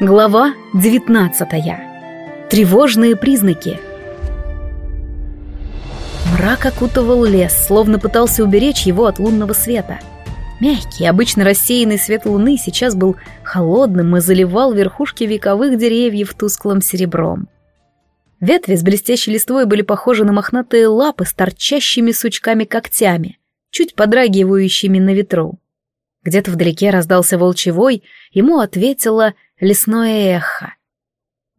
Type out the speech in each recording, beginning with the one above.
Глава 19. Тревожные признаки. Мрак окутывал лес, словно пытался уберечь его от лунного света. Мягкий, обычно рассеянный свет луны сейчас был холодным и заливал верхушки вековых деревьев тусклым серебром. Ветви с блестящей листвой были похожи на мохнатые лапы с торчащими сучками-когтями, чуть подрагивающими на ветру. Где-то вдалеке раздался волчий вой, ему ответила — лесное эхо.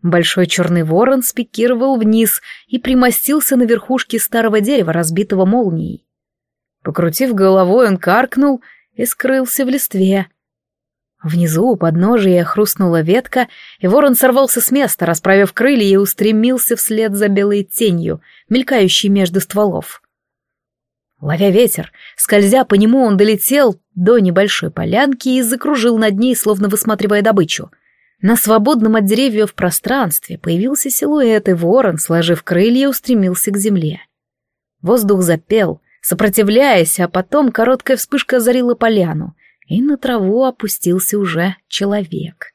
Большой черный ворон спикировал вниз и примостился на верхушке старого дерева, разбитого молнией. Покрутив головой, он каркнул и скрылся в листве. Внизу у подножия хрустнула ветка, и ворон сорвался с места, расправив крылья и устремился вслед за белой тенью, мелькающей между стволов. Ловя ветер, скользя по нему, он долетел до небольшой полянки и закружил над ней, словно высматривая добычу. На свободном от деревьев пространстве появился силуэт, и ворон, сложив крылья, устремился к земле. Воздух запел, сопротивляясь, а потом короткая вспышка озарила поляну, и на траву опустился уже человек.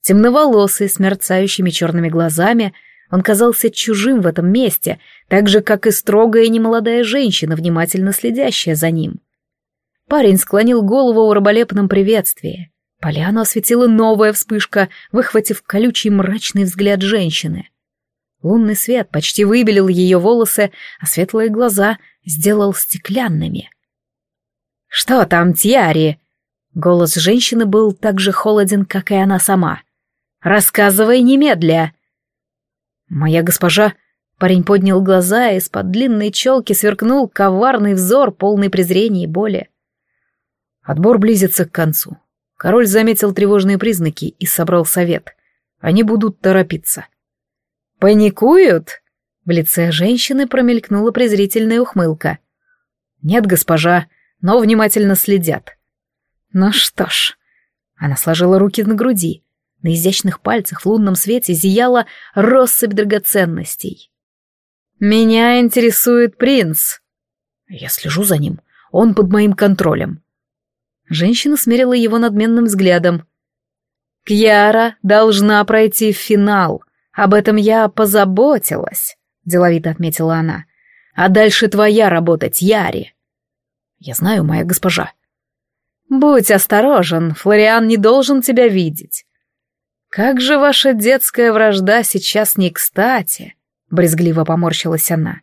Темноволосый, с мерцающими черными глазами, он казался чужим в этом месте, так же, как и строгая немолодая женщина, внимательно следящая за ним. Парень склонил голову в раболепном приветствии. Поляну осветила новая вспышка, выхватив колючий мрачный взгляд женщины. Лунный свет почти выбелил ее волосы, а светлые глаза сделал стеклянными. «Что там, Тьяри?» Голос женщины был так же холоден, как и она сама. «Рассказывай немедля!» «Моя госпожа...» Парень поднял глаза, и из-под длинной челки сверкнул коварный взор, полный презрения и боли. Отбор близится к концу. Король заметил тревожные признаки и собрал совет. Они будут торопиться. «Паникуют?» В лице женщины промелькнула презрительная ухмылка. «Нет, госпожа, но внимательно следят». «Ну что ж...» Она сложила руки на груди. На изящных пальцах в лунном свете зияла россыпь драгоценностей. «Меня интересует принц». «Я слежу за ним. Он под моим контролем. Женщина смерила его надменным взглядом. «Кьяра должна пройти в финал. Об этом я позаботилась», — деловито отметила она. «А дальше твоя работа, Тьяри». «Я знаю, моя госпожа». «Будь осторожен, Флориан не должен тебя видеть». «Как же ваша детская вражда сейчас не кстати», — брезгливо поморщилась она.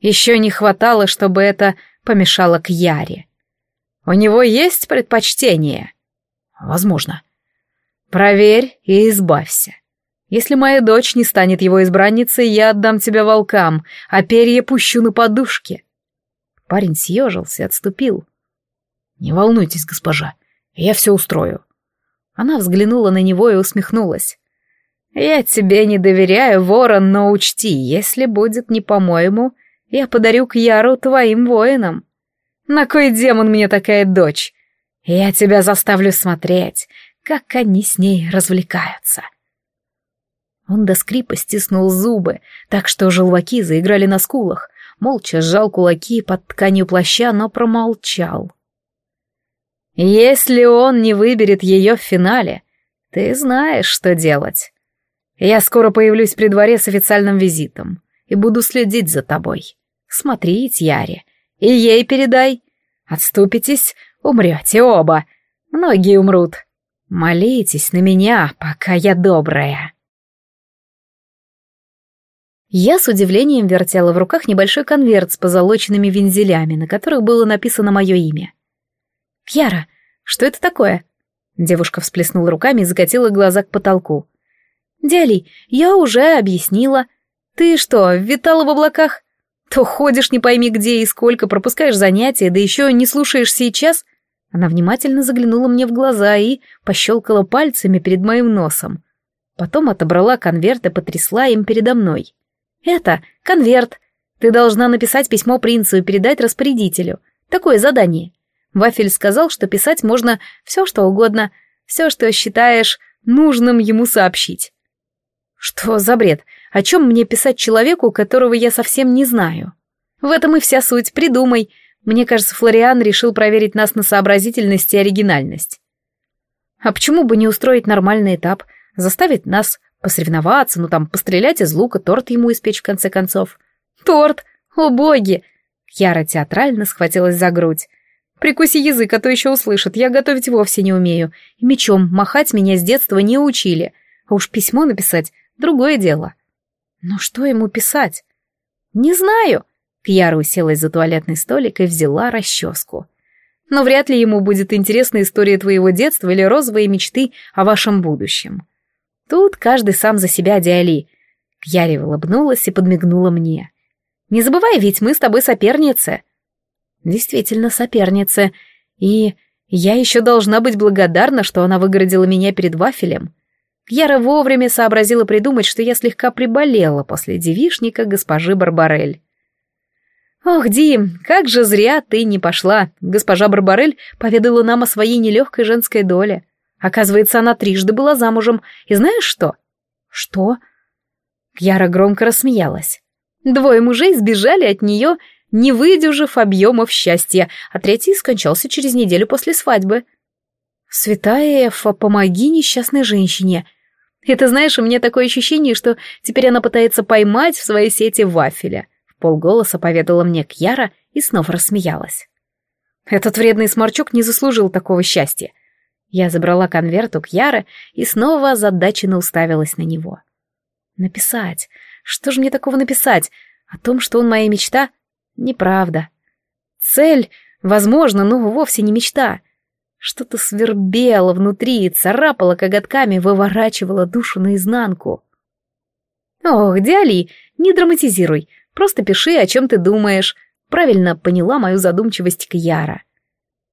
«Еще не хватало, чтобы это помешало к Яре». У него есть предпочтение? Возможно. Проверь и избавься. Если моя дочь не станет его избранницей, я отдам тебя волкам, а перья пущу на подушке. Парень съежился и отступил. Не волнуйтесь, госпожа, я все устрою. Она взглянула на него и усмехнулась. «Я тебе не доверяю, ворон, но учти, если будет не по-моему, я подарю к Яру твоим воинам. На кой демон мне такая дочь? Я тебя заставлю смотреть, как они с ней развлекаются. Он до скрипа стиснул зубы, так что желваки заиграли на скулах, молча сжал кулаки под тканью плаща, но промолчал. «Если он не выберет ее в финале, ты знаешь, что делать. Я скоро появлюсь при дворе с официальным визитом и буду следить за тобой. Смотри, Тьяре, и ей передай. Отступитесь, умрете оба. Многие умрут. Молитесь на меня, пока я добрая. Я с удивлением вертела в руках небольшой конверт с позолоченными вензелями, на которых было написано мое имя. «Кьяра, что это такое?» Девушка всплеснула руками и закатила глаза к потолку. «Дялей, я уже объяснила. Ты что, витала в облаках? То ходишь не пойми где и сколько, пропускаешь занятия, да еще не слушаешь сейчас. Она внимательно заглянула мне в глаза и пощелкала пальцами перед моим носом. Потом отобрала конверт и потрясла им передо мной. «Это конверт. Ты должна написать письмо принцу и передать распорядителю. Такое задание. Вафель сказал, что писать можно все, что угодно, все, что считаешь нужным ему сообщить. Что за бред? О чем мне писать человеку, которого я совсем не знаю? В этом и вся суть, придумай. Мне кажется, Флориан решил проверить нас на сообразительность и оригинальность. А почему бы не устроить нормальный этап? Заставить нас посоревноваться, ну там, пострелять из лука, торт ему испечь в конце концов. Торт! О боги! Яра театрально схватилась за грудь. Прикуси язык, а то еще услышат, я готовить вовсе не умею. И мечом махать меня с детства не учили. А уж письмо написать — другое дело. Но что ему писать? Не знаю. Кьяра уселась за туалетный столик и взяла расческу. Но вряд ли ему будет интересна история твоего детства или розовые мечты о вашем будущем. Тут каждый сам за себя, Диали. Кьяре улыбнулась и подмигнула мне. Не забывай, ведь мы с тобой соперницы. Действительно соперницы. И я еще должна быть благодарна, что она выгородила меня перед вафелем. Кьяра вовремя сообразила придумать, что я слегка приболела после девишника госпожи Барбарель. «Ох, Дим, как же зря ты не пошла!» Госпожа Барбарель поведала нам о своей нелегкой женской доле. Оказывается, она трижды была замужем. И знаешь что? Что? Кьяра громко рассмеялась. Двое мужей сбежали от нее, не выдержав объемов счастья, а третий скончался через неделю после свадьбы. «Святая Эфа, помоги несчастной женщине!» Это, знаешь, у меня такое ощущение, что теперь она пытается поймать в своей сети вафеля. В полголоса поведала мне Кьяра и снова рассмеялась. Этот вредный сморчок не заслужил такого счастья. Я забрала конверт у Кьяры и снова озадаченно уставилась на него. Написать. Что же мне такого написать? О том, что он моя мечта? Неправда. Цель, возможно, но вовсе не мечта. Что-то свербело внутри, царапало коготками, выворачивало душу наизнанку. «Ох, Диали, не драматизируй, просто пиши, о чем ты думаешь», правильно поняла мою задумчивость Кьяра.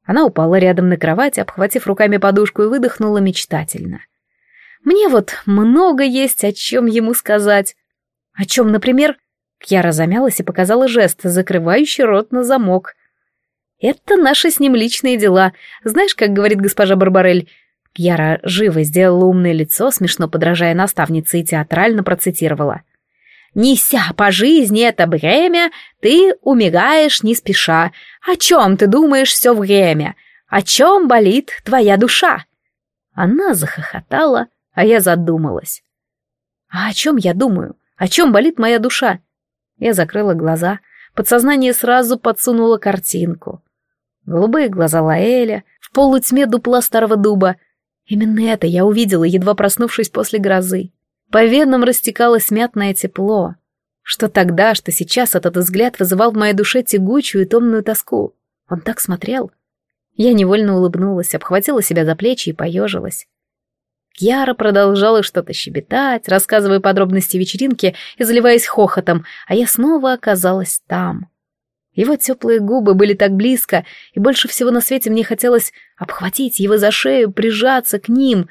Она упала рядом на кровать, обхватив руками подушку и выдохнула мечтательно. «Мне вот много есть, о чем ему сказать. О чем, например?» Кьяра замялась и показала жест, закрывающий рот на замок. «Это наши с ним личные дела. Знаешь, как говорит госпожа Барбарель?» Кьяра живо сделала умное лицо, смешно подражая наставнице, и театрально процитировала. «Неся по жизни это бремя, ты умигаешь не спеша. О чем ты думаешь все время? О чем болит твоя душа?» Она захохотала, а я задумалась. «А о чем я думаю? О чем болит моя душа?» Я закрыла глаза, подсознание сразу подсунуло картинку. Голубые глаза Лаэля, в полутьме дупла старого дуба. Именно это я увидела, едва проснувшись после грозы. По венам растекалось мятное тепло. Что тогда, что сейчас этот взгляд вызывал в моей душе тягучую и томную тоску. Он так смотрел. Я невольно улыбнулась, обхватила себя за плечи и поежилась. Кьяра продолжала что-то щебетать, рассказывая подробности вечеринки и заливаясь хохотом, а я снова оказалась там. Его теплые губы были так близко, и больше всего на свете мне хотелось обхватить его за шею, прижаться к ним.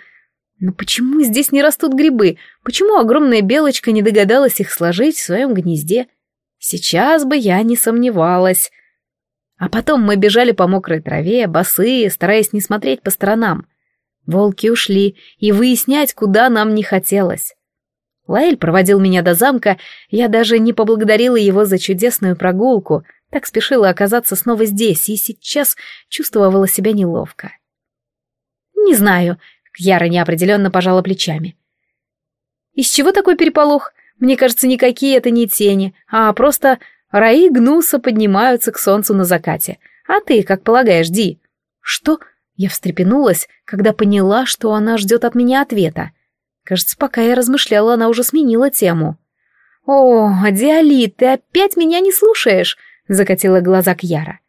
Но почему здесь не растут грибы? Почему огромная белочка не догадалась их сложить в своем гнезде? Сейчас бы я не сомневалась. А потом мы бежали по мокрой траве, босые, стараясь не смотреть по сторонам. Волки ушли, и выяснять, куда нам не хотелось. Лаэль проводил меня до замка, я даже не поблагодарила его за чудесную прогулку, так спешила оказаться снова здесь, и сейчас чувствовала себя неловко. «Не знаю», — Кьяра неопределенно пожала плечами. «Из чего такой переполох? Мне кажется, никакие это не тени, а просто раи гнуса поднимаются к солнцу на закате. А ты, как полагаешь, Ди?» «Что?» Я встрепенулась, когда поняла, что она ждет от меня ответа. Кажется, пока я размышляла, она уже сменила тему. «О, Диалит, ты опять меня не слушаешь!» — закатила глаза Кьяра.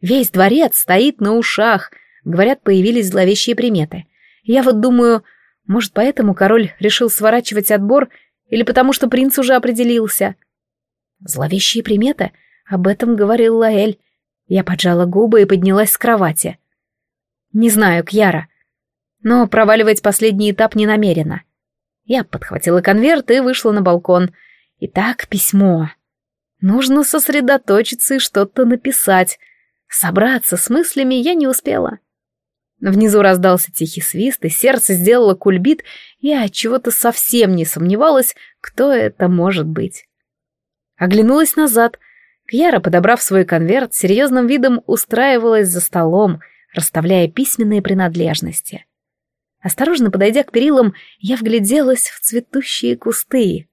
«Весь дворец стоит на ушах. Говорят, появились зловещие приметы. Я вот думаю, может, поэтому король решил сворачивать отбор или потому что принц уже определился?» «Зловещие приметы?» — об этом говорил Лаэль. Я поджала губы и поднялась с кровати. Не знаю, Кьяра. Но проваливать последний этап не намерена. Я подхватила конверт и вышла на балкон. Итак, письмо. Нужно сосредоточиться и что-то написать. Собраться с мыслями я не успела. Внизу раздался тихий свист, и сердце сделало кульбит, я от чего-то совсем не сомневалась, кто это может быть. Оглянулась назад. Кьяра, подобрав свой конверт, серьезным видом устраивалась за столом — расставляя письменные принадлежности. Осторожно подойдя к перилам, я вгляделась в цветущие кусты.